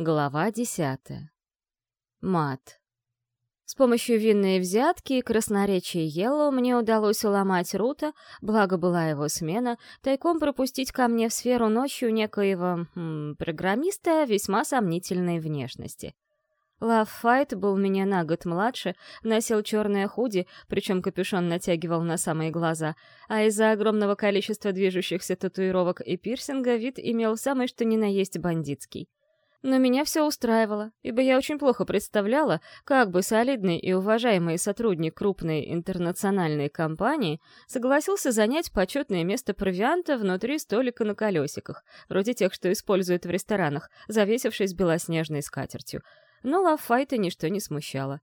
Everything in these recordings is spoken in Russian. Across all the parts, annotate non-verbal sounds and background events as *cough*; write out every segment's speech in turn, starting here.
Глава десятая. Мат. С помощью винной взятки и красноречия Йеллоу мне удалось уломать Рута, благо была его смена, тайком пропустить ко мне в сферу ночью некоего м, программиста весьма сомнительной внешности. Лав Файт был меня на год младше, носил черное худи, причем капюшон натягивал на самые глаза, а из-за огромного количества движущихся татуировок и пирсинга вид имел самый что ни на есть бандитский. Но меня все устраивало, ибо я очень плохо представляла, как бы солидный и уважаемый сотрудник крупной интернациональной компании согласился занять почетное место провианта внутри столика на колесиках, вроде тех, что используют в ресторанах, завесившись белоснежной скатертью. Но Лавфайта ничто не смущало.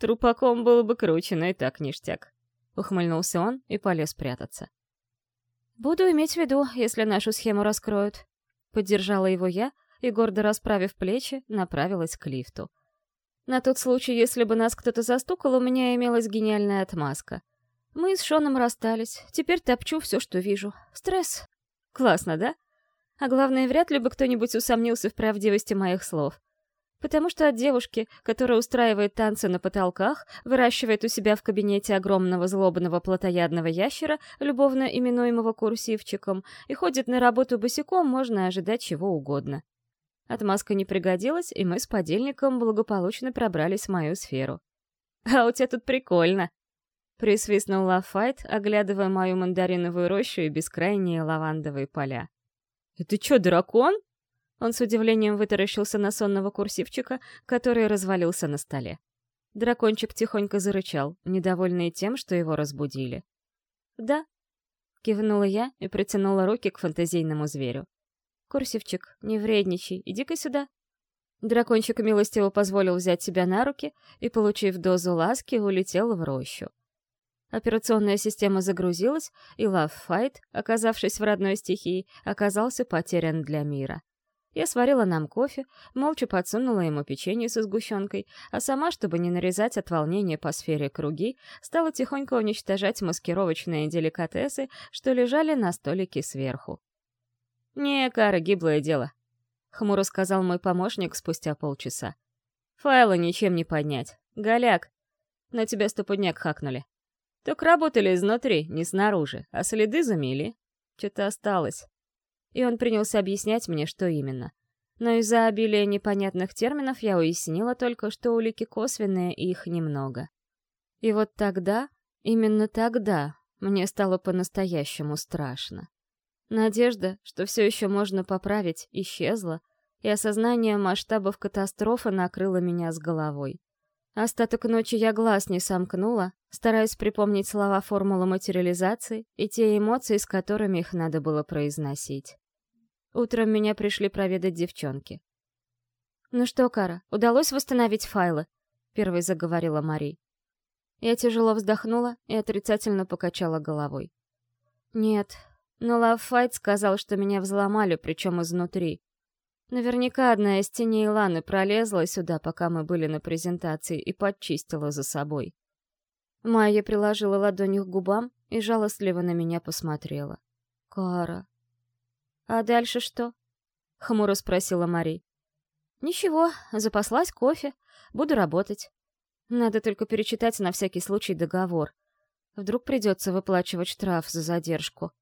«Трупаком было бы круче, но и так ништяк», — ухмыльнулся он и полез прятаться. «Буду иметь в виду, если нашу схему раскроют», — поддержала его я, — и, гордо расправив плечи, направилась к лифту. На тот случай, если бы нас кто-то застукал, у меня имелась гениальная отмазка. Мы с Шоном расстались, теперь топчу все, что вижу. Стресс. Классно, да? А главное, вряд ли бы кто-нибудь усомнился в правдивости моих слов. Потому что от девушки, которая устраивает танцы на потолках, выращивает у себя в кабинете огромного злобного плотоядного ящера, любовно именуемого курсивчиком, и ходит на работу босиком, можно ожидать чего угодно. Отмазка не пригодилась, и мы с подельником благополучно пробрались в мою сферу. «А у тебя тут прикольно!» Присвистнул Лафайт, оглядывая мою мандариновую рощу и бескрайние лавандовые поля. «Это чё, дракон?» Он с удивлением вытаращился на сонного курсивчика, который развалился на столе. Дракончик тихонько зарычал, недовольный тем, что его разбудили. «Да», — кивнула я и протянула руки к фантазийному зверю. «Курсивчик, не вредничай, иди-ка сюда». Дракончик милостиво позволил взять себя на руки и, получив дозу ласки, улетел в рощу. Операционная система загрузилась, и Лавфайт, оказавшись в родной стихии, оказался потерян для мира. Я сварила нам кофе, молча подсунула ему печенье со сгущенкой, а сама, чтобы не нарезать от волнения по сфере круги, стала тихонько уничтожать маскировочные деликатесы, что лежали на столике сверху. «Не, Кара, гиблое дело», — хмуро сказал мой помощник спустя полчаса. «Файлы ничем не поднять. Голяк. На тебя стопудняк хакнули. Только работали изнутри, не снаружи, а следы замели. Что-то осталось». И он принялся объяснять мне, что именно. Но из-за обилия непонятных терминов я уяснила только, что улики косвенные, и их немного. И вот тогда, именно тогда, мне стало по-настоящему страшно. Надежда, что все еще можно поправить, исчезла, и осознание масштабов катастрофы накрыло меня с головой. Остаток ночи я глаз не сомкнула, стараясь припомнить слова формулы материализации и те эмоции, с которыми их надо было произносить. Утром меня пришли проведать девчонки. «Ну что, Кара, удалось восстановить файлы?» — первой заговорила Мари. Я тяжело вздохнула и отрицательно покачала головой. «Нет, но Лавфайт сказал, что меня взломали, причем изнутри. Наверняка одна из теней Ланы пролезла сюда, пока мы были на презентации, и подчистила за собой. Майя приложила ладонью к губам и жалостливо на меня посмотрела. «Кара». «А дальше что?» — хмуро спросила Мари. «Ничего, запаслась кофе. Буду работать. Надо только перечитать на всякий случай договор. Вдруг придется выплачивать штраф за задержку.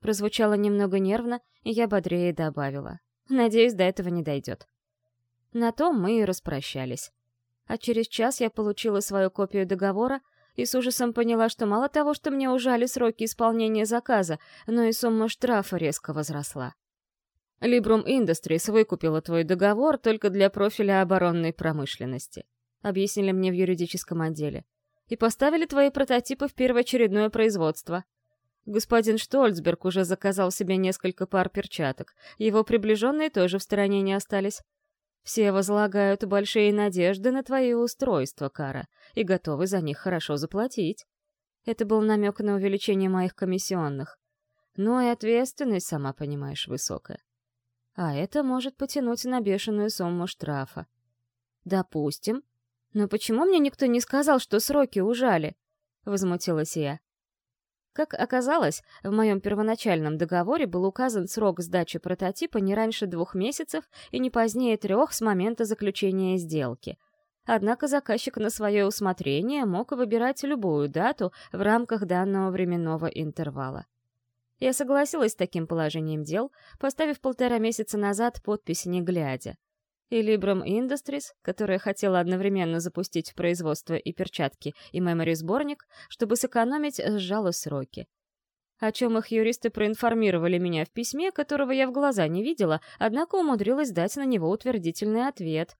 Прозвучало немного нервно, и я бодрее добавила. Надеюсь, до этого не дойдет. На том мы и распрощались. А через час я получила свою копию договора и с ужасом поняла, что мало того, что мне ужали сроки исполнения заказа, но и сумма штрафа резко возросла. Librum Industries выкупила твой договор только для профиля оборонной промышленности, объяснили мне в юридическом отделе, и поставили твои прототипы в первоочередное производство — Господин Штольцберг уже заказал себе несколько пар перчаток. Его приближенные тоже в стороне не остались. Все возлагают большие надежды на твои устройства, Кара, и готовы за них хорошо заплатить. Это был намек на увеличение моих комиссионных. Но и ответственность, сама понимаешь, высокая. А это может потянуть на бешеную сумму штрафа. Допустим. Но почему мне никто не сказал, что сроки ужали? Возмутилась я. Как оказалось, в моем первоначальном договоре был указан срок сдачи прототипа не раньше двух месяцев и не позднее трех с момента заключения сделки. Однако заказчик на свое усмотрение мог выбирать любую дату в рамках данного временного интервала. Я согласилась с таким положением дел, поставив полтора месяца назад подпись «не глядя». И Libram Industries, которая хотела одновременно запустить в производство и перчатки, и мемори-сборник, чтобы сэкономить, сжала сроки. О чем их юристы проинформировали меня в письме, которого я в глаза не видела, однако умудрилась дать на него утвердительный ответ.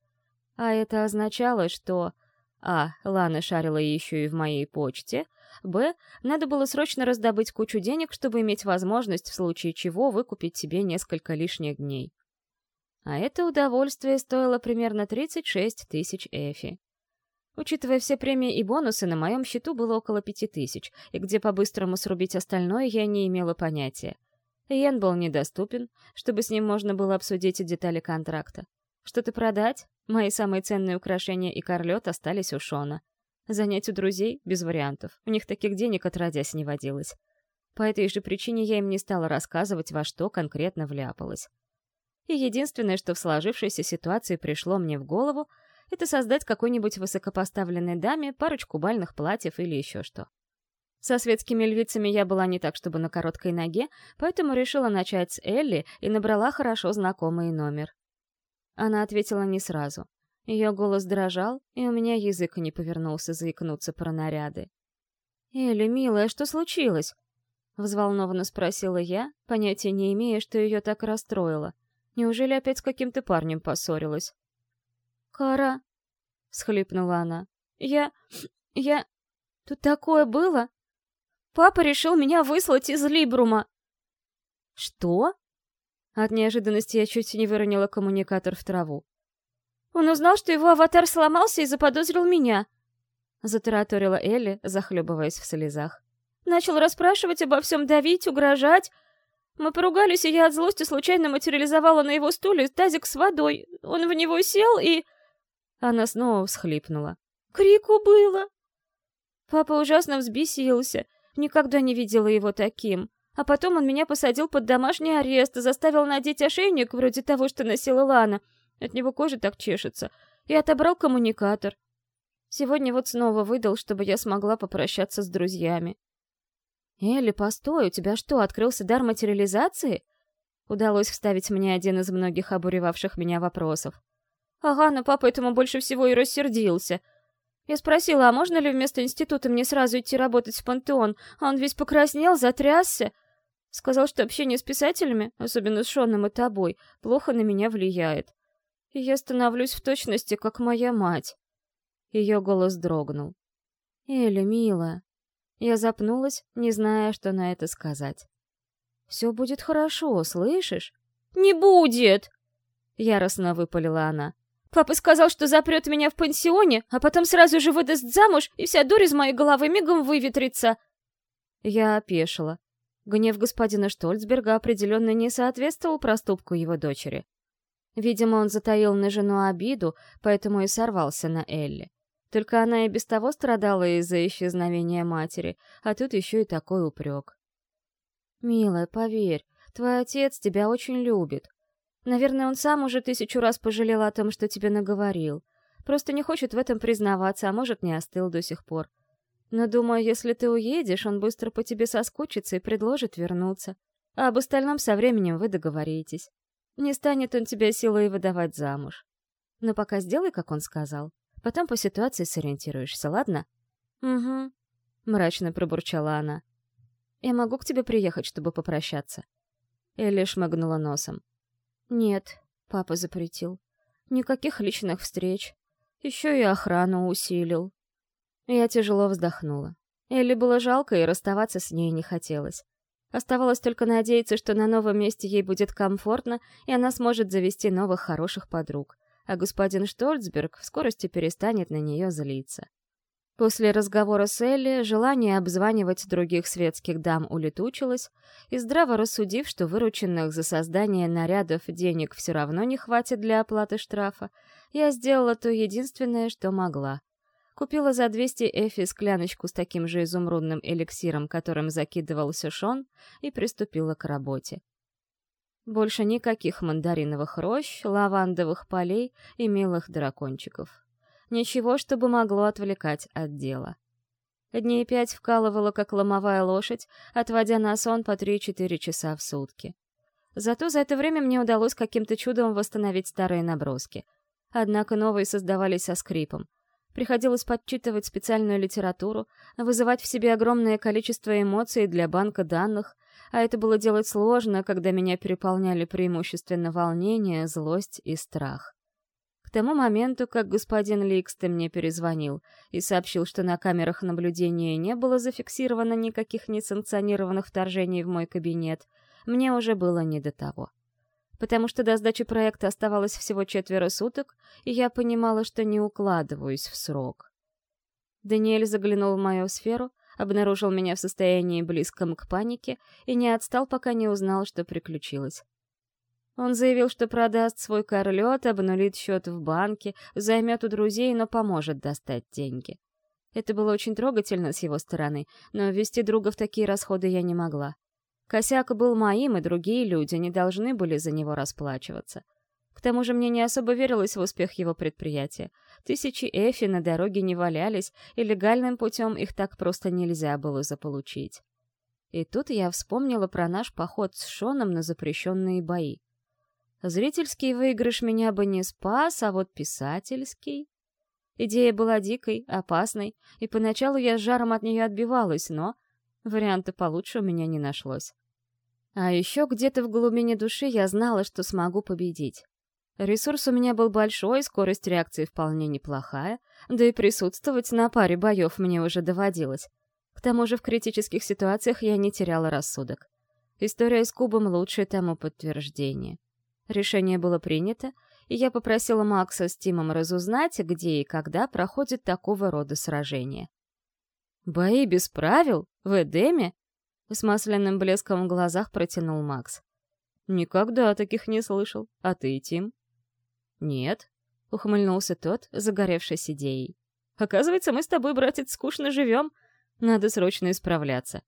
А это означало, что... А. Лана шарила еще и в моей почте — Б. Надо было срочно раздобыть кучу денег, чтобы иметь возможность в случае чего выкупить себе несколько лишних дней. А это удовольствие стоило примерно 36 тысяч эфи. Учитывая все премии и бонусы, на моем счету было около пяти тысяч, и где по-быстрому срубить остальное, я не имела понятия. Йен был недоступен, чтобы с ним можно было обсудить детали контракта. Что-то продать? Мои самые ценные украшения и корлет остались у Шона. Занять у друзей — без вариантов. У них таких денег отродясь не водилось. По этой же причине я им не стала рассказывать, во что конкретно вляпалась. И единственное, что в сложившейся ситуации пришло мне в голову, это создать какой-нибудь высокопоставленной даме парочку бальных платьев или еще что. Со светскими львицами я была не так, чтобы на короткой ноге, поэтому решила начать с Элли и набрала хорошо знакомый номер. Она ответила не сразу. Ее голос дрожал, и у меня язык не повернулся заикнуться про наряды. «Элли, милая, что случилось?» — взволнованно спросила я, понятия не имея, что ее так расстроило. Неужели опять с каким-то парнем поссорилась? «Кара!» — схлипнула она. «Я... *sniffs* я... Тут такое было? Папа решил меня выслать из Либрума!» «Что?» От неожиданности я чуть не выронила коммуникатор в траву. Он узнал, что его аватар сломался и заподозрил меня. Затараторила Элли, захлебываясь в слезах. Начал расспрашивать обо всем, давить, угрожать. Мы поругались, и я от злости случайно материализовала на его стуле тазик с водой. Он в него сел и... Она снова всхлипнула. Крику было. Папа ужасно взбесился. Никогда не видела его таким. А потом он меня посадил под домашний арест и заставил надеть ошейник, вроде того, что носила Лана, от него кожа так чешется. И отобрал коммуникатор. Сегодня вот снова выдал, чтобы я смогла попрощаться с друзьями. «Элли, постой, у тебя что, открылся дар материализации?» Удалось вставить мне один из многих обуревавших меня вопросов. «Ага, но папа этому больше всего и рассердился», я спросила, а можно ли вместо института мне сразу идти работать в пантеон, а он весь покраснел, затрясся. Сказал, что общение с писателями, особенно с Шоном и тобой, плохо на меня влияет и я становлюсь в точности, как моя мать. Ее голос дрогнул. «Эля, милая». Я запнулась, не зная, что на это сказать. «Все будет хорошо, слышишь?» «Не будет!» Яростно выпалила она. «Папа сказал, что запрет меня в пансионе, а потом сразу же выдаст замуж, и вся дурь из моей головы мигом выветрится!» Я опешила. Гнев господина Штольцберга определенно не соответствовал проступку его дочери. Видимо, он затаил на жену обиду, поэтому и сорвался на Элли. Только она и без того страдала из-за исчезновения матери, а тут еще и такой упрек. «Милая, поверь, твой отец тебя очень любит. Наверное, он сам уже тысячу раз пожалел о том, что тебе наговорил. Просто не хочет в этом признаваться, а может, не остыл до сих пор. Но думаю, если ты уедешь, он быстро по тебе соскучится и предложит вернуться. А об остальном со временем вы договоритесь. Не станет он тебя силой выдавать замуж. Но пока сделай, как он сказал. Потом по ситуации сориентируешься, ладно? Угу. Мрачно пробурчала она. Я могу к тебе приехать, чтобы попрощаться? Элли шмыгнула носом. Нет, папа запретил. Никаких личных встреч. Еще и охрану усилил. Я тяжело вздохнула. Элли было жалко, и расставаться с ней не хотелось. Оставалось только надеяться, что на новом месте ей будет комфортно, и она сможет завести новых хороших подруг. А господин Штольцберг в скорости перестанет на нее злиться. После разговора с Элли желание обзванивать других светских дам улетучилось, и здраво рассудив, что вырученных за создание нарядов денег все равно не хватит для оплаты штрафа, я сделала то единственное, что могла. купила за 200 эфи скляночку с таким же изумрудным эликсиром, которым закидывался Шон, и приступила к работе. Больше никаких мандариновых рощ, лавандовых полей и милых дракончиков. Ничего, чтобы могло отвлекать от дела. Дней пять вкалывала, как ломовая лошадь, отводя на сон по 3-4 часа в сутки. Зато за это время мне удалось каким-то чудом восстановить старые наброски. Однако новые создавались со скрипом. Приходилось подчитывать специальную литературу, вызывать в себе огромное количество эмоций для банка данных, а это было делать сложно, когда меня переполняли преимущественно волнение, злость и страх. К тому моменту, как господин Ликсте мне перезвонил и сообщил, что на камерах наблюдения не было зафиксировано никаких несанкционированных вторжений в мой кабинет, мне уже было не до того. Потому что до сдачи проекта оставалось всего четверо суток, и я понимала, что не укладываюсь в срок. Даниэль заглянул в мою сферу, обнаружил меня в состоянии близком к панике и не отстал, пока не узнал, что приключилось. Он заявил, что продаст свой корлет, обнулит счет в банке, займет у друзей, но поможет достать деньги. Это было очень трогательно с его стороны, но ввести друга в такие расходы я не могла. Косяк был моим, и другие люди не должны были за него расплачиваться. К тому же мне не особо верилось в успех его предприятия. Тысячи эфи на дороге не валялись, и легальным путем их так просто нельзя было заполучить. И тут я вспомнила про наш поход с Шоном на запрещенные бои. Зрительский выигрыш меня бы не спас, а вот писательский... Идея была дикой, опасной, и поначалу я с жаром от нее отбивалась, но варианта получше у меня не нашлось. А еще где-то в глубине души я знала, что смогу победить. Ресурс у меня был большой, скорость реакции вполне неплохая, да и присутствовать на паре боев мне уже доводилось. К тому же в критических ситуациях я не теряла рассудок. История с кубом — лучшее тому подтверждение. Решение было принято, и я попросила Макса с Тимом разузнать, где и когда проходит такого рода сражения. «Бои без правил? В Эдеме?» С масляным блеском в глазах протянул Макс. «Никогда таких не слышал. А ты, Тим?» «Нет», — ухмыльнулся тот, загоревшись идеей. «Оказывается, мы с тобой, братец, скучно живем. Надо срочно исправляться.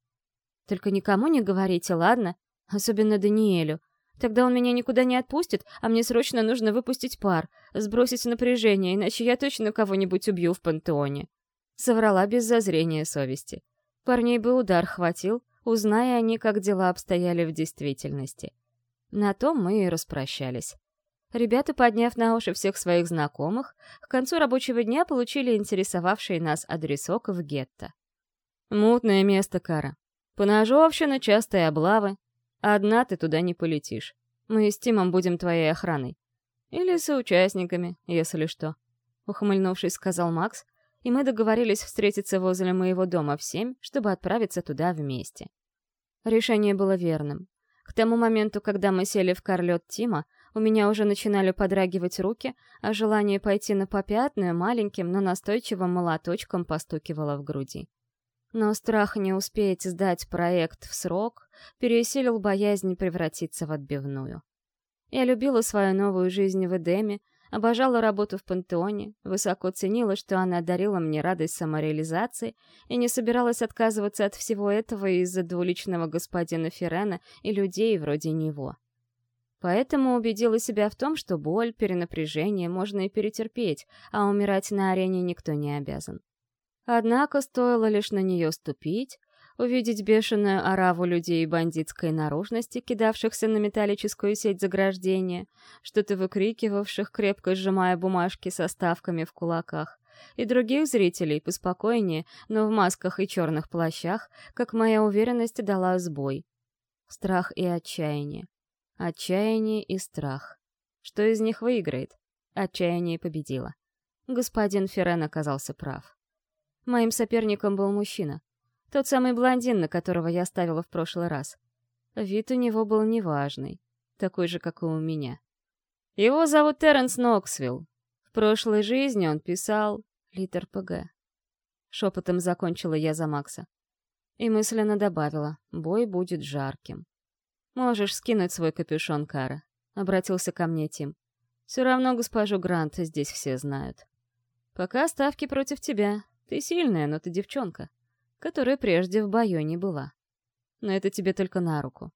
Только никому не говорите, ладно? Особенно Даниэлю. Тогда он меня никуда не отпустит, а мне срочно нужно выпустить пар, сбросить напряжение, иначе я точно кого-нибудь убью в пантеоне. Соврала без зазрения совести. Парней бы удар хватил, узная они, как дела обстояли в действительности. На том мы и распрощались. Ребята, подняв на уши всех своих знакомых, к концу рабочего дня получили интересовавший нас адресок в гетто. «Мутное место, Кара. Поножовщина, частые облавы, Одна ты туда не полетишь. Мы с Тимом будем твоей охраной. Или соучастниками, если что. Ухмыльнувшись, сказал Макс, и мы договорились встретиться возле моего дома в семь, чтобы отправиться туда вместе. Решение было верным. К тому моменту, когда мы сели в карлет Тима, у меня уже начинали подрагивать руки, а желание пойти на попятную маленьким, но настойчивым молоточком постукивало в груди. Но страх не успеть сдать проект в срок пересилил боязнь превратиться в отбивную. Я любила свою новую жизнь в Эдеме, обожала работу в пантеоне, высоко ценила, что она дарила мне радость самореализации и не собиралась отказываться от всего этого из-за двуличного господина Ферена и людей вроде него. Поэтому убедила себя в том, что боль, перенапряжение можно и перетерпеть, а умирать на арене никто не обязан. Однако стоило лишь на нее ступить, увидеть бешеную ораву людей бандитской наружности, кидавшихся на металлическую сеть заграждения, что-то выкрикивавших, крепко сжимая бумажки со ставками в кулаках, и других зрителей поспокойнее, но в масках и черных плащах, как моя уверенность дала сбой. Страх и отчаяние. Отчаяние и страх. Что из них выиграет? Отчаяние победило. Господин Феррен оказался прав. Моим соперником был мужчина. Тот самый блондин, на которого я ставила в прошлый раз. Вид у него был неважный, такой же, как и у меня. Его зовут Терренс Ноксвилл. В прошлой жизни он писал литр ПГ. Шепотом закончила я за Макса. И мысленно добавила, бой будет жарким. «Можешь скинуть свой капюшон, Кара», — обратился ко мне Тим. «Все равно госпожу Грант здесь все знают». Пока ставки против тебя. Ты сильная, но ты девчонка, которая прежде в бою не была. Но это тебе только на руку.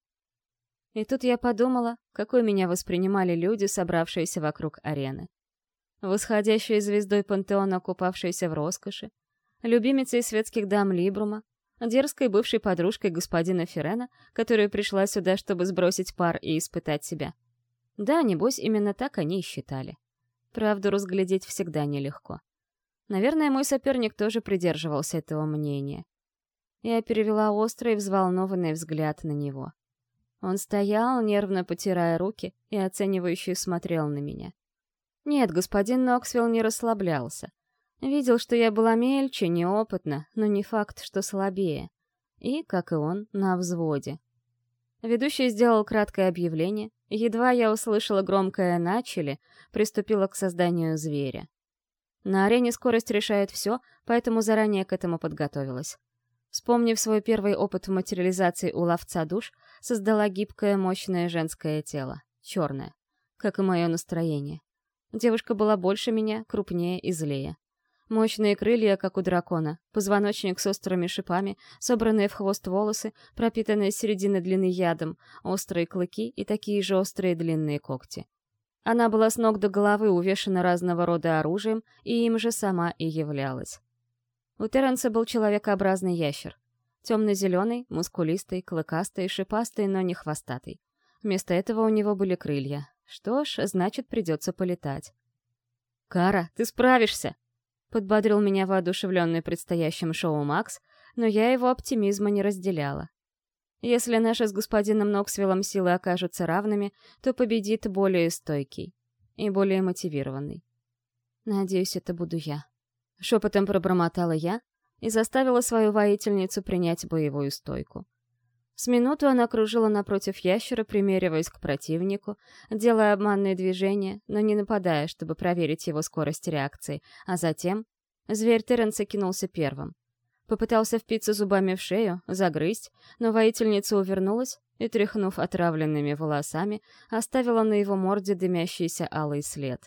И тут я подумала, какой меня воспринимали люди, собравшиеся вокруг арены. Восходящей звездой пантеона, купавшейся в роскоши, любимицей светских дам Либрума, дерзкой бывшей подружкой господина Ферена, которая пришла сюда, чтобы сбросить пар и испытать себя. Да, небось, именно так они и считали. Правду разглядеть всегда нелегко. Наверное, мой соперник тоже придерживался этого мнения. Я перевела острый, взволнованный взгляд на него. Он стоял, нервно потирая руки, и оценивающе смотрел на меня. Нет, господин Ноксвилл не расслаблялся. Видел, что я была мельче, неопытна, но не факт, что слабее. И, как и он, на взводе. Ведущий сделал краткое объявление. Едва я услышала громкое «начали», приступила к созданию зверя. На арене скорость решает все, поэтому заранее к этому подготовилась. Вспомнив свой первый опыт материализации у ловца душ, создала гибкое, мощное женское тело, черное, как и мое настроение. Девушка была больше меня, крупнее и злее. Мощные крылья, как у дракона, позвоночник с острыми шипами, собранные в хвост волосы, пропитанные середины длины ядом, острые клыки и такие же острые длинные когти. Она была с ног до головы увешана разного рода оружием, и им же сама и являлась. У Терренса был человекообразный ящер. Темно-зеленый, мускулистый, клыкастый, шипастый, но не хвостатый. Вместо этого у него были крылья. Что ж, значит, придется полетать. «Кара, ты справишься!» Подбодрил меня воодушевленный предстоящим шоу Макс, но я его оптимизма не разделяла. Если наши с господином Ноксвиллом силы окажутся равными, то победит более стойкий и более мотивированный. Надеюсь, это буду я. Шепотом пробормотала я и заставила свою воительницу принять боевую стойку. С минуту она кружила напротив ящера, примериваясь к противнику, делая обманные движения, но не нападая, чтобы проверить его скорость реакции, а затем зверь Терренса кинулся первым. Попытался впиться зубами в шею, загрызть, но воительница увернулась и, тряхнув отравленными волосами, оставила на его морде дымящийся алый след.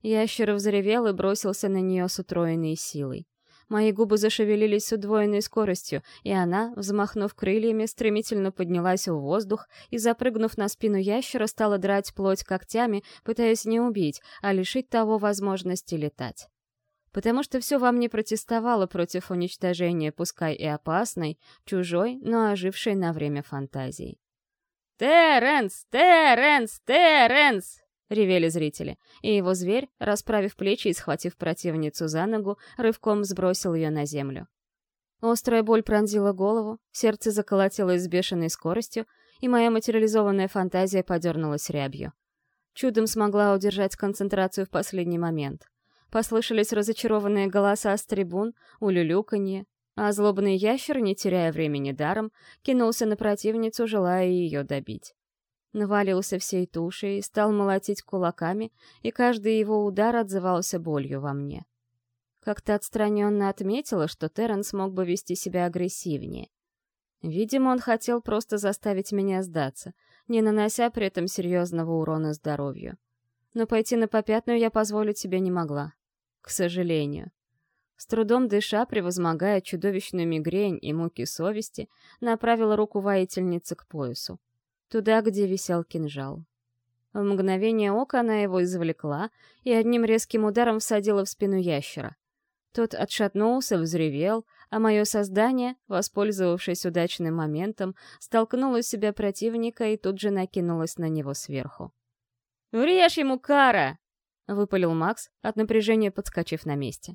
Ящер взревел и бросился на нее с утроенной силой. Мои губы зашевелились с удвоенной скоростью, и она, взмахнув крыльями, стремительно поднялась в воздух и, запрыгнув на спину ящера, стала драть плоть когтями, пытаясь не убить, а лишить того возможности летать. Потому что все во мне протестовало против уничтожения, пускай и опасной, чужой, но ожившей на время фантазии. «Терренс! Терренс! Терренс!» — ревели зрители, и его зверь, расправив плечи и схватив противницу за ногу, рывком сбросил ее на землю. Острая боль пронзила голову, сердце заколотилось с бешеной скоростью, и моя материализованная фантазия подернулась рябью. Чудом смогла удержать концентрацию в последний момент. Послышались разочарованные голоса с трибун, улюлюканье, а злобный ящер, не теряя времени даром, кинулся на противницу, желая ее добить навалился всей тушей, стал молотить кулаками, и каждый его удар отзывался болью во мне. Как-то отстраненно отметила, что Терренс мог бы вести себя агрессивнее. Видимо, он хотел просто заставить меня сдаться, не нанося при этом серьезного урона здоровью. Но пойти на попятную я позволить себе не могла. К сожалению. С трудом дыша, превозмогая чудовищную мигрень и муки совести, направила руку воительницы к поясу туда, где висел кинжал. В мгновение ока она его извлекла и одним резким ударом всадила в спину ящера. Тот отшатнулся, взревел, а мое создание, воспользовавшись удачным моментом, столкнуло себя противника и тут же накинулось на него сверху. «Врежь ему, Кара!» — выпалил Макс, от напряжения подскочив на месте.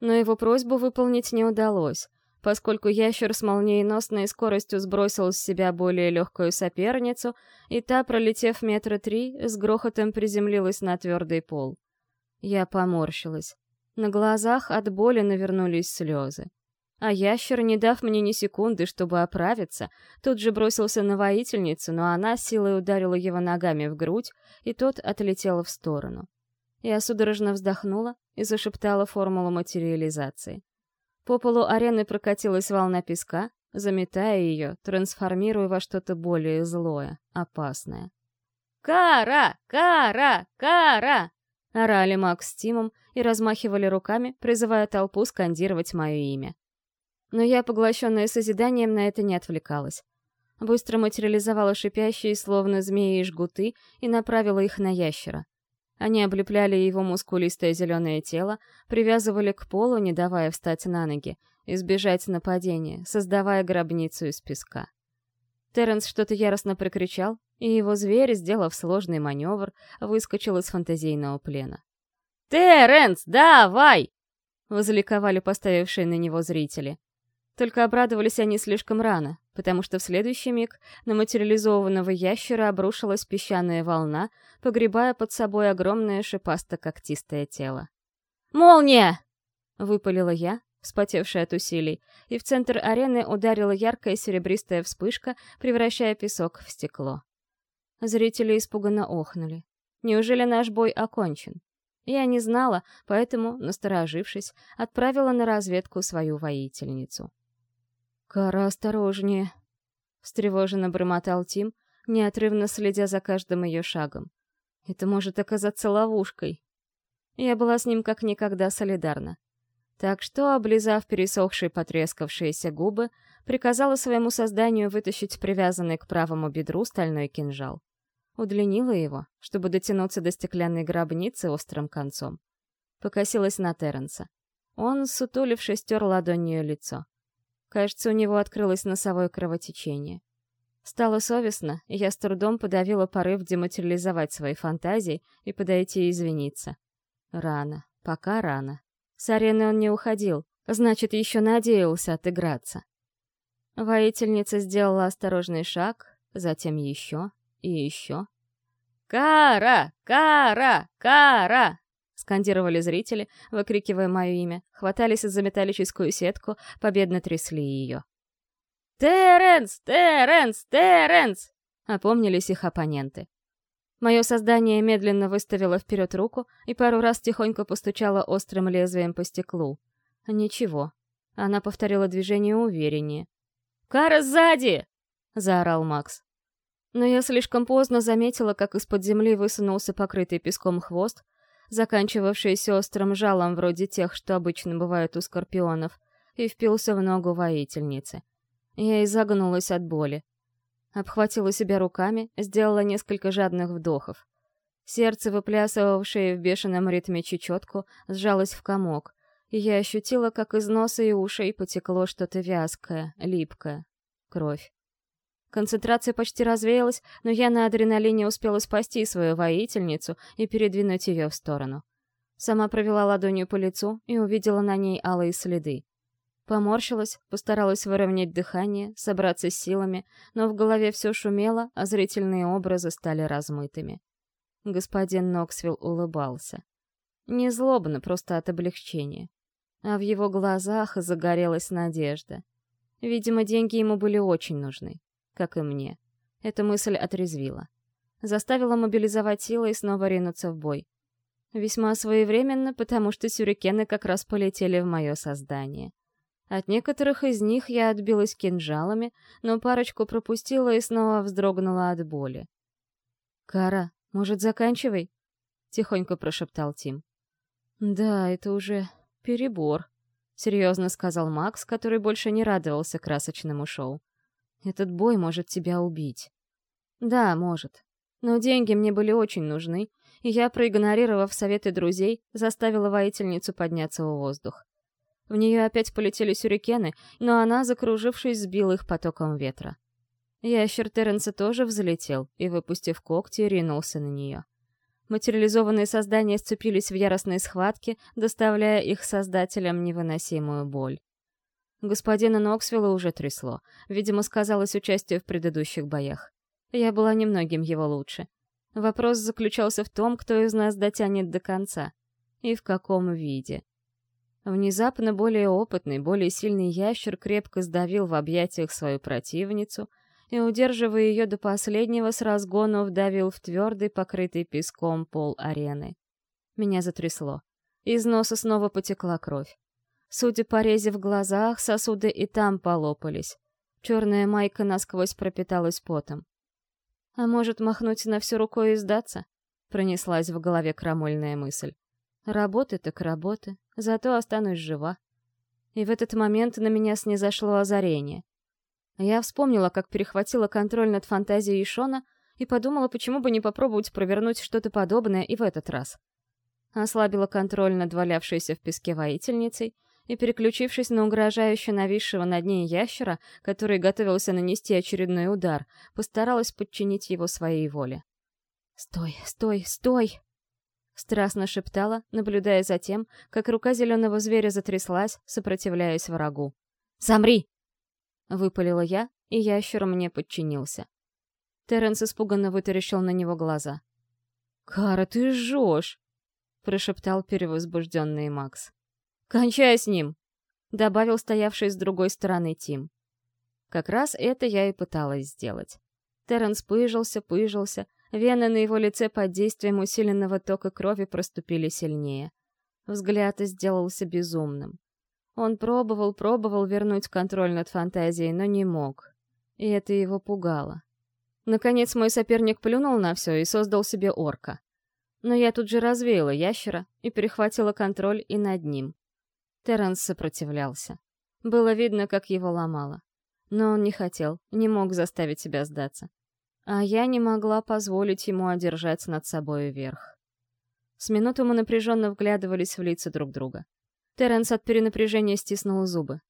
Но его просьбу выполнить не удалось поскольку ящер с молниеносной скоростью сбросил с себя более легкую соперницу, и та, пролетев метра три, с грохотом приземлилась на твердый пол. Я поморщилась. На глазах от боли навернулись слезы. А ящер, не дав мне ни секунды, чтобы оправиться, тут же бросился на воительницу, но она силой ударила его ногами в грудь, и тот отлетел в сторону. Я судорожно вздохнула и зашептала формулу материализации. По полу арены прокатилась волна песка, заметая ее, трансформируя во что-то более злое, опасное. «Кара! Кара! Кара!» Орали Макс с Тимом и размахивали руками, призывая толпу скандировать мое имя. Но я, поглощенная созиданием, на это не отвлекалась. Быстро материализовала шипящие, словно змеи, жгуты и направила их на ящера. Они облепляли его мускулистое зеленое тело, привязывали к полу, не давая встать на ноги, избежать нападения, создавая гробницу из песка. Терренс что-то яростно прикричал, и его зверь, сделав сложный маневр, выскочил из фантазийного плена. «Терренс, давай!» — возликовали поставившие на него зрители. Только обрадовались они слишком рано, потому что в следующий миг на материализованного ящера обрушилась песчаная волна, погребая под собой огромное шипасто-когтистое тело. «Молния!» — выпалила я, вспотевшая от усилий, и в центр арены ударила яркая серебристая вспышка, превращая песок в стекло. Зрители испуганно охнули. Неужели наш бой окончен? Я не знала, поэтому, насторожившись, отправила на разведку свою воительницу. «Кара, осторожнее!» — встревоженно бормотал Тим, неотрывно следя за каждым ее шагом. «Это может оказаться ловушкой». Я была с ним как никогда солидарна. Так что, облизав пересохшие потрескавшиеся губы, приказала своему созданию вытащить привязанный к правому бедру стальной кинжал. Удлинила его, чтобы дотянуться до стеклянной гробницы острым концом. Покосилась на Терренса. Он, сутулившись, тер ладонью лицо. Кажется, у него открылось носовое кровотечение. Стало совестно, и я с трудом подавила порыв дематериализовать свои фантазии и подойти и извиниться. Рано, пока рано. С арены он не уходил, значит, еще надеялся отыграться. Воительница сделала осторожный шаг, затем еще и еще. «Кара! Кара! Кара!» — скандировали зрители, выкрикивая мое имя, хватались за металлическую сетку, победно трясли ее. «Терренс! Терренс! Терренс!» — опомнились их оппоненты. Мое создание медленно выставило вперед руку и пару раз тихонько постучало острым лезвием по стеклу. Ничего. Она повторила движение увереннее. «Кара сзади!» — заорал Макс. Но я слишком поздно заметила, как из-под земли высунулся покрытый песком хвост, заканчивавшийся острым жалом вроде тех, что обычно бывают у скорпионов, и впился в ногу воительницы. Я изогнулась от боли. Обхватила себя руками, сделала несколько жадных вдохов. Сердце, выплясывавшее в бешеном ритме чечетку, сжалось в комок, и я ощутила, как из носа и ушей потекло что-то вязкое, липкое. Кровь. Концентрация почти развеялась, но я на адреналине успела спасти свою воительницу и передвинуть ее в сторону. Сама провела ладонью по лицу и увидела на ней алые следы. Поморщилась, постаралась выровнять дыхание, собраться с силами, но в голове все шумело, а зрительные образы стали размытыми. Господин Ноксвилл улыбался. Не злобно, просто от облегчения. А в его глазах загорелась надежда. Видимо, деньги ему были очень нужны, как и мне. Эта мысль отрезвила. Заставила мобилизовать силы и снова ринуться в бой. Весьма своевременно, потому что сюрикены как раз полетели в мое создание. От некоторых из них я отбилась кинжалами, но парочку пропустила и снова вздрогнула от боли. «Кара, может, заканчивай?» — тихонько прошептал Тим. «Да, это уже перебор», — серьезно сказал Макс, который больше не радовался красочному шоу. «Этот бой может тебя убить». «Да, может. Но деньги мне были очень нужны, и я, проигнорировав советы друзей, заставила воительницу подняться в воздух. В нее опять полетели сюрикены, но она, закружившись, сбила их потоком ветра. Ящер Терренса тоже взлетел и, выпустив когти, ринулся на нее. Материализованные создания сцепились в яростной схватке, доставляя их создателям невыносимую боль. Господина Ноксвилла уже трясло. Видимо, сказалось участие в предыдущих боях. Я была немногим его лучше. Вопрос заключался в том, кто из нас дотянет до конца. И в каком виде. Внезапно более опытный, более сильный ящер крепко сдавил в объятиях свою противницу и, удерживая ее до последнего, с разгону вдавил в твердый, покрытый песком пол арены. Меня затрясло. Из носа снова потекла кровь. Судя по резе в глазах, сосуды и там полопались. Черная майка насквозь пропиталась потом. А может, махнуть на всю рукой и сдаться? Пронеслась в голове крамольная мысль. Работы так работы, зато останусь жива. И в этот момент на меня снизошло озарение. Я вспомнила, как перехватила контроль над фантазией Ишона и подумала, почему бы не попробовать провернуть что-то подобное и в этот раз. Ослабила контроль над валявшейся в песке воительницей и, переключившись на угрожающе нависшего над ней ящера, который готовился нанести очередной удар, постаралась подчинить его своей воле. «Стой, стой, стой!» Страстно шептала, наблюдая за тем, как рука зеленого зверя затряслась, сопротивляясь врагу. «Замри!» — выпалила я, и ящер мне подчинился. Терренс испуганно вытаращил на него глаза. «Кара, ты жжешь!» — прошептал перевозбужденный Макс. «Кончай с ним!» — добавил стоявший с другой стороны Тим. Как раз это я и пыталась сделать. Терренс пыжился, пыжился, вены на его лице под действием усиленного тока крови проступили сильнее. Взгляд сделался безумным. Он пробовал, пробовал вернуть контроль над фантазией, но не мог. И это его пугало. Наконец мой соперник плюнул на все и создал себе орка. Но я тут же развеяла ящера и перехватила контроль и над ним. Терренс сопротивлялся. Было видно, как его ломало. Но он не хотел, не мог заставить себя сдаться. А я не могла позволить ему одержать над собой верх. С минуту мы напряженно вглядывались в лица друг друга. Терренс от перенапряжения стиснул зубы.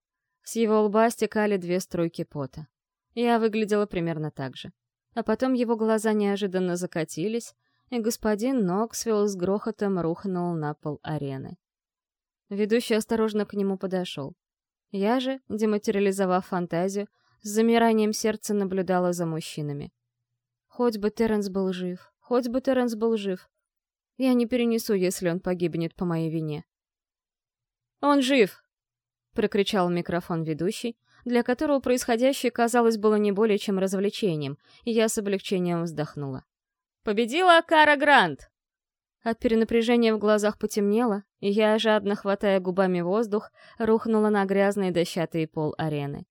С его лба стекали две струйки пота. Я выглядела примерно так же. А потом его глаза неожиданно закатились, и господин Ноксвилл с грохотом рухнул на пол арены. Ведущий осторожно к нему подошел. Я же, дематериализовав фантазию, с замиранием сердца наблюдала за мужчинами. Хоть бы Терренс был жив, хоть бы Терренс был жив. Я не перенесу, если он погибнет по моей вине. «Он жив!» — прокричал микрофон ведущий, для которого происходящее, казалось, было не более чем развлечением, и я с облегчением вздохнула. «Победила Кара Грант!» От перенапряжения в глазах потемнело, и я, жадно хватая губами воздух, рухнула на грязный дощатый пол арены.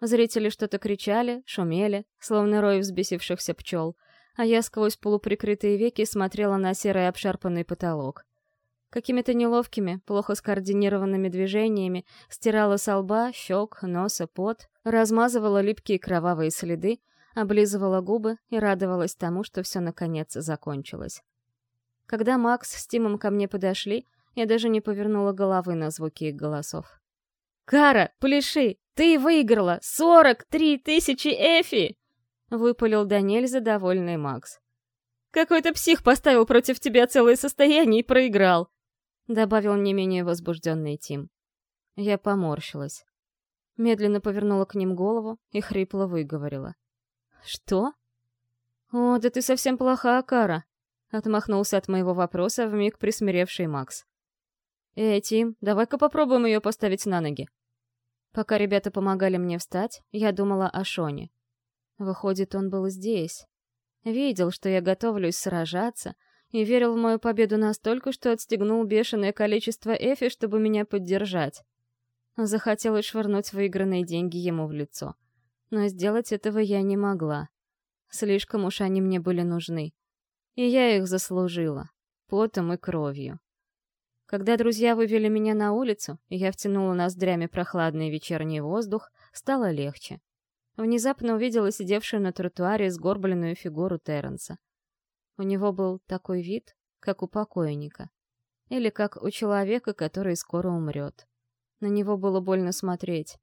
Зрители что-то кричали, шумели, словно рой взбесившихся пчел, а я сквозь полуприкрытые веки смотрела на серый обшарпанный потолок. Какими-то неловкими, плохо скоординированными движениями стирала со лба, щек, носа, пот, размазывала липкие кровавые следы, облизывала губы и радовалась тому, что все наконец закончилось. Когда Макс с Тимом ко мне подошли, я даже не повернула головы на звуки их голосов. «Кара, пляши! Ты выиграла! Сорок три тысячи эфи!» — выпалил Даниэль задовольный Макс. «Какой-то псих поставил против тебя целое состояние и проиграл!» добавил не менее возбужденный Тим. Я поморщилась. Медленно повернула к ним голову и хрипло выговорила. «Что?» «О, да ты совсем плоха, Кара!» Отмахнулся от моего вопроса вмиг присмиревший Макс. «Эй, Тим, давай-ка попробуем ее поставить на ноги». Пока ребята помогали мне встать, я думала о Шоне. Выходит, он был здесь. Видел, что я готовлюсь сражаться — и верил в мою победу настолько, что отстегнул бешеное количество эфи, чтобы меня поддержать. Захотелось швырнуть выигранные деньги ему в лицо. Но сделать этого я не могла. Слишком уж они мне были нужны. И я их заслужила. Потом и кровью. Когда друзья вывели меня на улицу, и я втянула ноздрями прохладный вечерний воздух, стало легче. Внезапно увидела сидевшую на тротуаре сгорбленную фигуру Терренса. У него был такой вид, как у покойника. Или как у человека, который скоро умрет. На него было больно смотреть.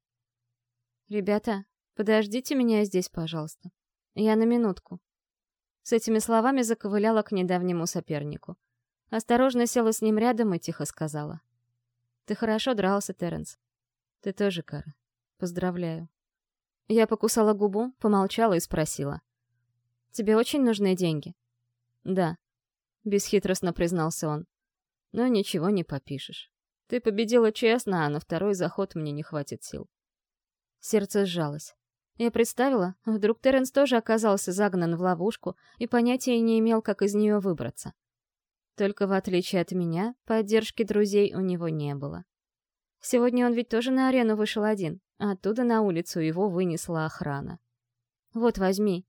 «Ребята, подождите меня здесь, пожалуйста. Я на минутку». С этими словами заковыляла к недавнему сопернику. Осторожно села с ним рядом и тихо сказала. «Ты хорошо дрался, Терренс. Ты тоже, Кара. Поздравляю». Я покусала губу, помолчала и спросила. «Тебе очень нужны деньги?» «Да», — бесхитростно признался он. «Но ничего не попишешь. Ты победила честно, а на второй заход мне не хватит сил». Сердце сжалось. Я представила, вдруг Терренс тоже оказался загнан в ловушку и понятия не имел, как из нее выбраться. Только в отличие от меня, поддержки друзей у него не было. Сегодня он ведь тоже на арену вышел один, а оттуда на улицу его вынесла охрана. «Вот, возьми»,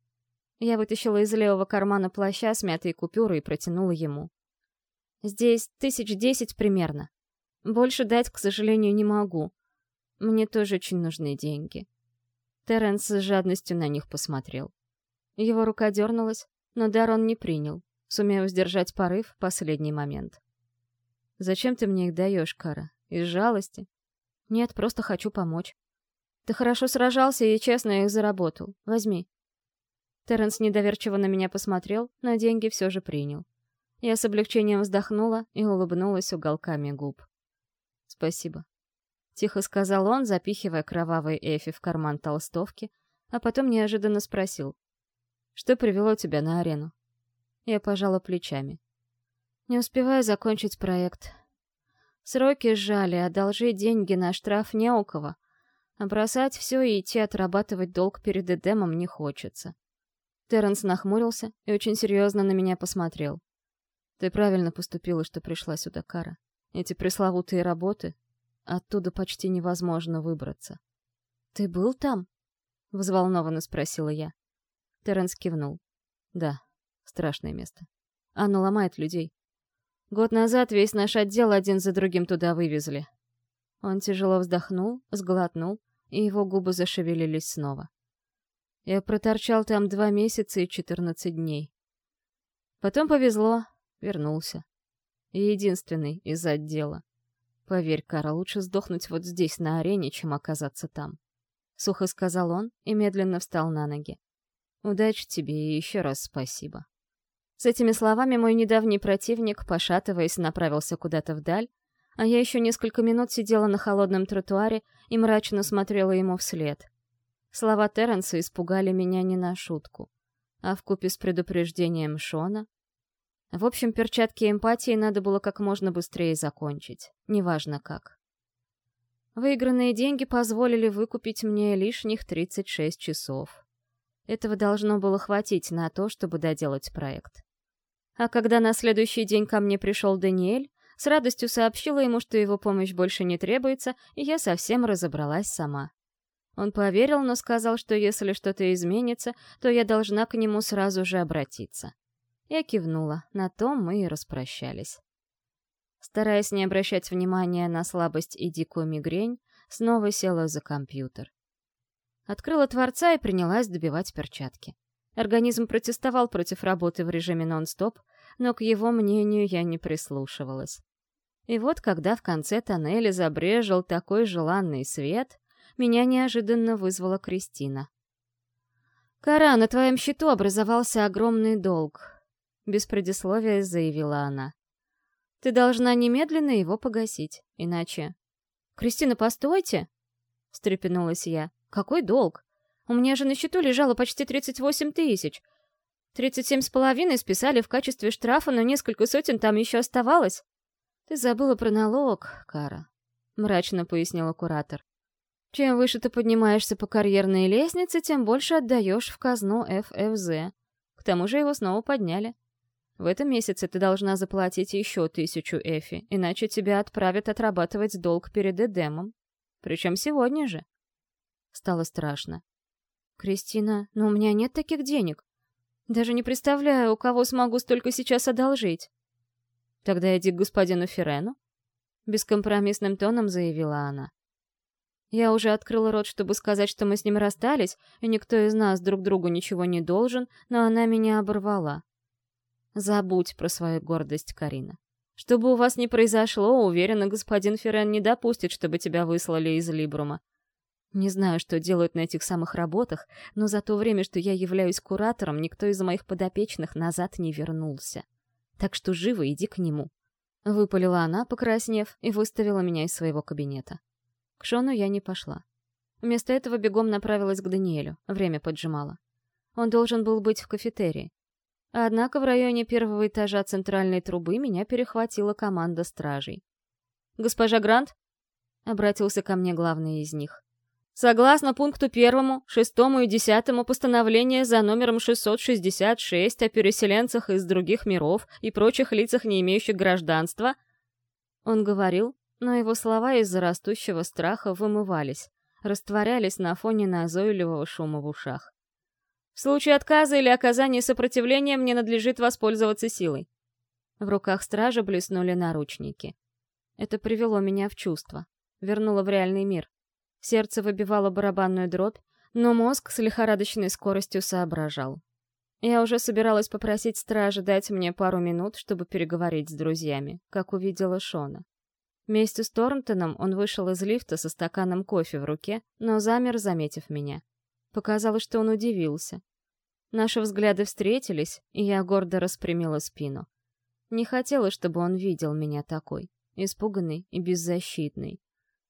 Я вытащила из левого кармана плаща смятые купюры и протянула ему. «Здесь тысяч десять примерно. Больше дать, к сожалению, не могу. Мне тоже очень нужны деньги». Терренс с жадностью на них посмотрел. Его рука дернулась, но дар он не принял, сумев сдержать порыв в последний момент. «Зачем ты мне их даешь, Кара? Из жалости?» «Нет, просто хочу помочь. Ты хорошо сражался и честно их заработал. Возьми». Терренс недоверчиво на меня посмотрел, но деньги все же принял. Я с облегчением вздохнула и улыбнулась уголками губ. «Спасибо», — тихо сказал он, запихивая кровавый Эфи в карман толстовки, а потом неожиданно спросил. «Что привело тебя на арену?» Я пожала плечами. «Не успеваю закончить проект. Сроки сжали, одолжить деньги на штраф не у кого, а бросать все и идти отрабатывать долг перед Эдемом не хочется. Терренс нахмурился и очень серьезно на меня посмотрел. «Ты правильно поступила, что пришла сюда, Кара. Эти пресловутые работы, оттуда почти невозможно выбраться». «Ты был там?» — взволнованно спросила я. Терренс кивнул. «Да, страшное место. Оно ломает людей. Год назад весь наш отдел один за другим туда вывезли». Он тяжело вздохнул, сглотнул, и его губы зашевелились снова. Я проторчал там два месяца и четырнадцать дней. Потом повезло, вернулся. Единственный из отдела. Поверь, Кара, лучше сдохнуть вот здесь, на арене, чем оказаться там. Сухо сказал он и медленно встал на ноги. Удачи тебе и еще раз спасибо. С этими словами мой недавний противник, пошатываясь, направился куда-то вдаль, а я еще несколько минут сидела на холодном тротуаре и мрачно смотрела ему вслед — Слова Терренса испугали меня не на шутку. А вкупе с предупреждением Шона... В общем, перчатки эмпатии надо было как можно быстрее закончить. Неважно как. Выигранные деньги позволили выкупить мне лишних 36 часов. Этого должно было хватить на то, чтобы доделать проект. А когда на следующий день ко мне пришел Даниэль, с радостью сообщила ему, что его помощь больше не требуется, и я совсем разобралась сама. Он поверил, но сказал, что если что-то изменится, то я должна к нему сразу же обратиться. Я кивнула, на том мы и распрощались. Стараясь не обращать внимания на слабость и дикую мигрень, снова села за компьютер. Открыла Творца и принялась добивать перчатки. Организм протестовал против работы в режиме нон-стоп, но к его мнению я не прислушивалась. И вот когда в конце тоннеля забрежил такой желанный свет, меня неожиданно вызвала Кристина. «Кара, на твоем счету образовался огромный долг», — без предисловия заявила она. «Ты должна немедленно его погасить, иначе...» «Кристина, постойте!» — встрепенулась я. «Какой долг? У меня же на счету лежало почти 38 тысяч. Тридцать семь с половиной списали в качестве штрафа, но несколько сотен там еще оставалось. Ты забыла про налог, Кара, мрачно пояснила куратор. Чем выше ты поднимаешься по карьерной лестнице, тем больше отдаешь в казну ФФЗ. К тому же его снова подняли. В этом месяце ты должна заплатить еще тысячу Эфи, иначе тебя отправят отрабатывать долг перед Эдемом. Причем сегодня же. Стало страшно. «Кристина, но у меня нет таких денег. Даже не представляю, у кого смогу столько сейчас одолжить». «Тогда иди к господину Ферену», — бескомпромиссным тоном заявила она. Я уже открыла рот, чтобы сказать, что мы с ним расстались, и никто из нас друг другу ничего не должен, но она меня оборвала. Забудь про свою гордость, Карина. Что бы у вас ни произошло, уверена, господин Ферен не допустит, чтобы тебя выслали из Либрума. Не знаю, что делают на этих самых работах, но за то время, что я являюсь куратором, никто из моих подопечных назад не вернулся. Так что живо иди к нему. Выпалила она, покраснев, и выставила меня из своего кабинета. К Шону я не пошла. Вместо этого бегом направилась к Даниэлю, время поджимало. Он должен был быть в кафетерии. Однако в районе первого этажа центральной трубы меня перехватила команда стражей. «Госпожа Грант?» — обратился ко мне главный из них. Согласно пункту первому, шестому и десятому постановления за номером 666 о переселенцах из других миров и прочих лицах, не имеющих гражданства, он говорил, но его слова из-за растущего страха вымывались, растворялись на фоне назойливого шума в ушах. В случае отказа или оказания сопротивления мне надлежит воспользоваться силой. В руках стража блеснули наручники. Это привело меня в чувство, вернуло в реальный мир. Сердце выбивало барабанную дробь, но мозг с лихорадочной скоростью соображал. Я уже собиралась попросить стража дать мне пару минут, чтобы переговорить с друзьями, как увидела Шона. Вместе с Торнтоном он вышел из лифта со стаканом кофе в руке, но замер, заметив меня. Показалось, что он удивился. Наши взгляды встретились, и я гордо распрямила спину. Не хотела, чтобы он видел меня такой, испуганный и беззащитный.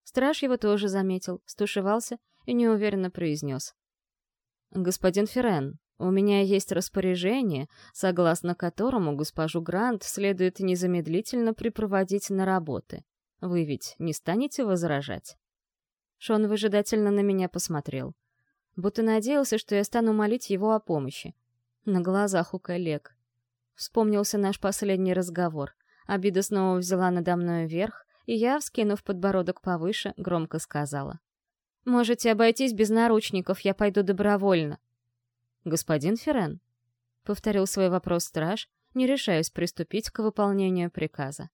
Страж его тоже заметил, стушевался и неуверенно произнес. «Господин Ферен, у меня есть распоряжение, согласно которому госпожу Грант следует незамедлительно припроводить на работы. Вы ведь не станете возражать?» Шон выжидательно на меня посмотрел будто надеялся, что я стану молить его о помощи. На глазах у коллег. Вспомнился наш последний разговор. Обида снова взяла надо мной верх, и я, вскинув подбородок повыше, громко сказала. «Можете обойтись без наручников, я пойду добровольно». «Господин Ферен?» — повторил свой вопрос страж, не решаясь приступить к выполнению приказа.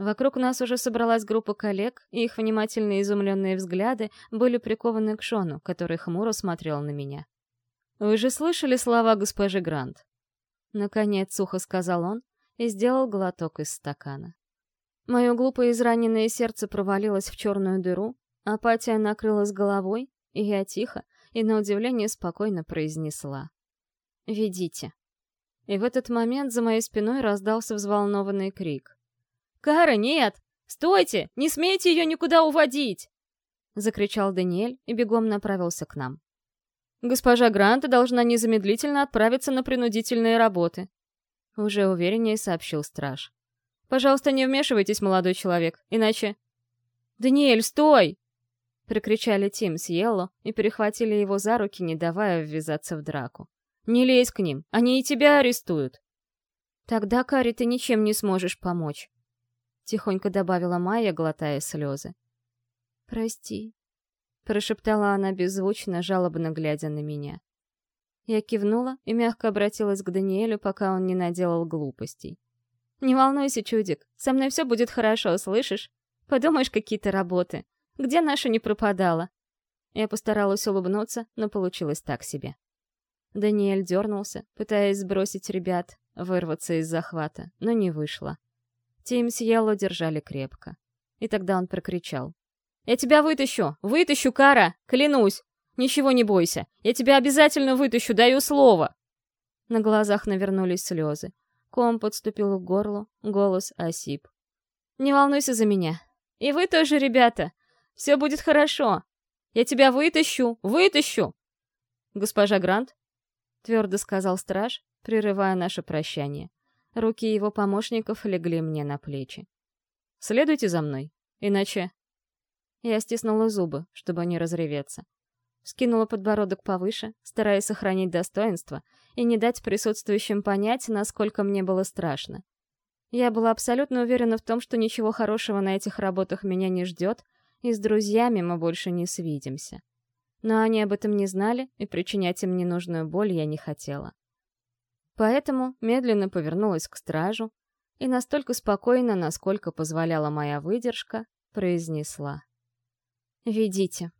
Вокруг нас уже собралась группа коллег, и их внимательные изумленные взгляды были прикованы к Шону, который хмуро смотрел на меня. «Вы же слышали слова госпожи Грант?» Наконец сухо сказал он и сделал глоток из стакана. Мое глупое израненное сердце провалилось в черную дыру, апатия накрылась головой, и я тихо и, на удивление, спокойно произнесла. «Ведите». И в этот момент за моей спиной раздался взволнованный крик. «Кара, нет! Стойте! Не смейте ее никуда уводить!» Закричал Даниэль и бегом направился к нам. «Госпожа Гранта должна незамедлительно отправиться на принудительные работы», уже увереннее сообщил страж. «Пожалуйста, не вмешивайтесь, молодой человек, иначе...» «Даниэль, стой!» Прикричали Тим с Йелло и перехватили его за руки, не давая ввязаться в драку. «Не лезь к ним, они и тебя арестуют!» «Тогда, Кари, ты ничем не сможешь помочь», тихонько добавила Майя, глотая слезы. «Прости», — прошептала она беззвучно, жалобно глядя на меня. Я кивнула и мягко обратилась к Даниэлю, пока он не наделал глупостей. «Не волнуйся, чудик, со мной все будет хорошо, слышишь? Подумаешь, какие-то работы. Где наша не пропадала?» Я постаралась улыбнуться, но получилось так себе. Даниэль дернулся, пытаясь сбросить ребят, вырваться из захвата, но не вышло. Тим с Йелло держали крепко. И тогда он прокричал. «Я тебя вытащу! Вытащу, Кара! Клянусь! Ничего не бойся! Я тебя обязательно вытащу, даю слово!» На глазах навернулись слезы. Ком подступил к горлу, голос осип. «Не волнуйся за меня. И вы тоже, ребята. Все будет хорошо. Я тебя вытащу, вытащу!» «Госпожа Грант?» — твердо сказал страж, прерывая наше прощание. Руки его помощников легли мне на плечи. «Следуйте за мной, иначе...» Я стиснула зубы, чтобы не разреветься. Скинула подбородок повыше, стараясь сохранить достоинство и не дать присутствующим понять, насколько мне было страшно. Я была абсолютно уверена в том, что ничего хорошего на этих работах меня не ждет, и с друзьями мы больше не свидимся. Но они об этом не знали, и причинять им ненужную боль я не хотела. Поэтому медленно повернулась к стражу и настолько спокойно, насколько позволяла моя выдержка, произнесла. «Ведите».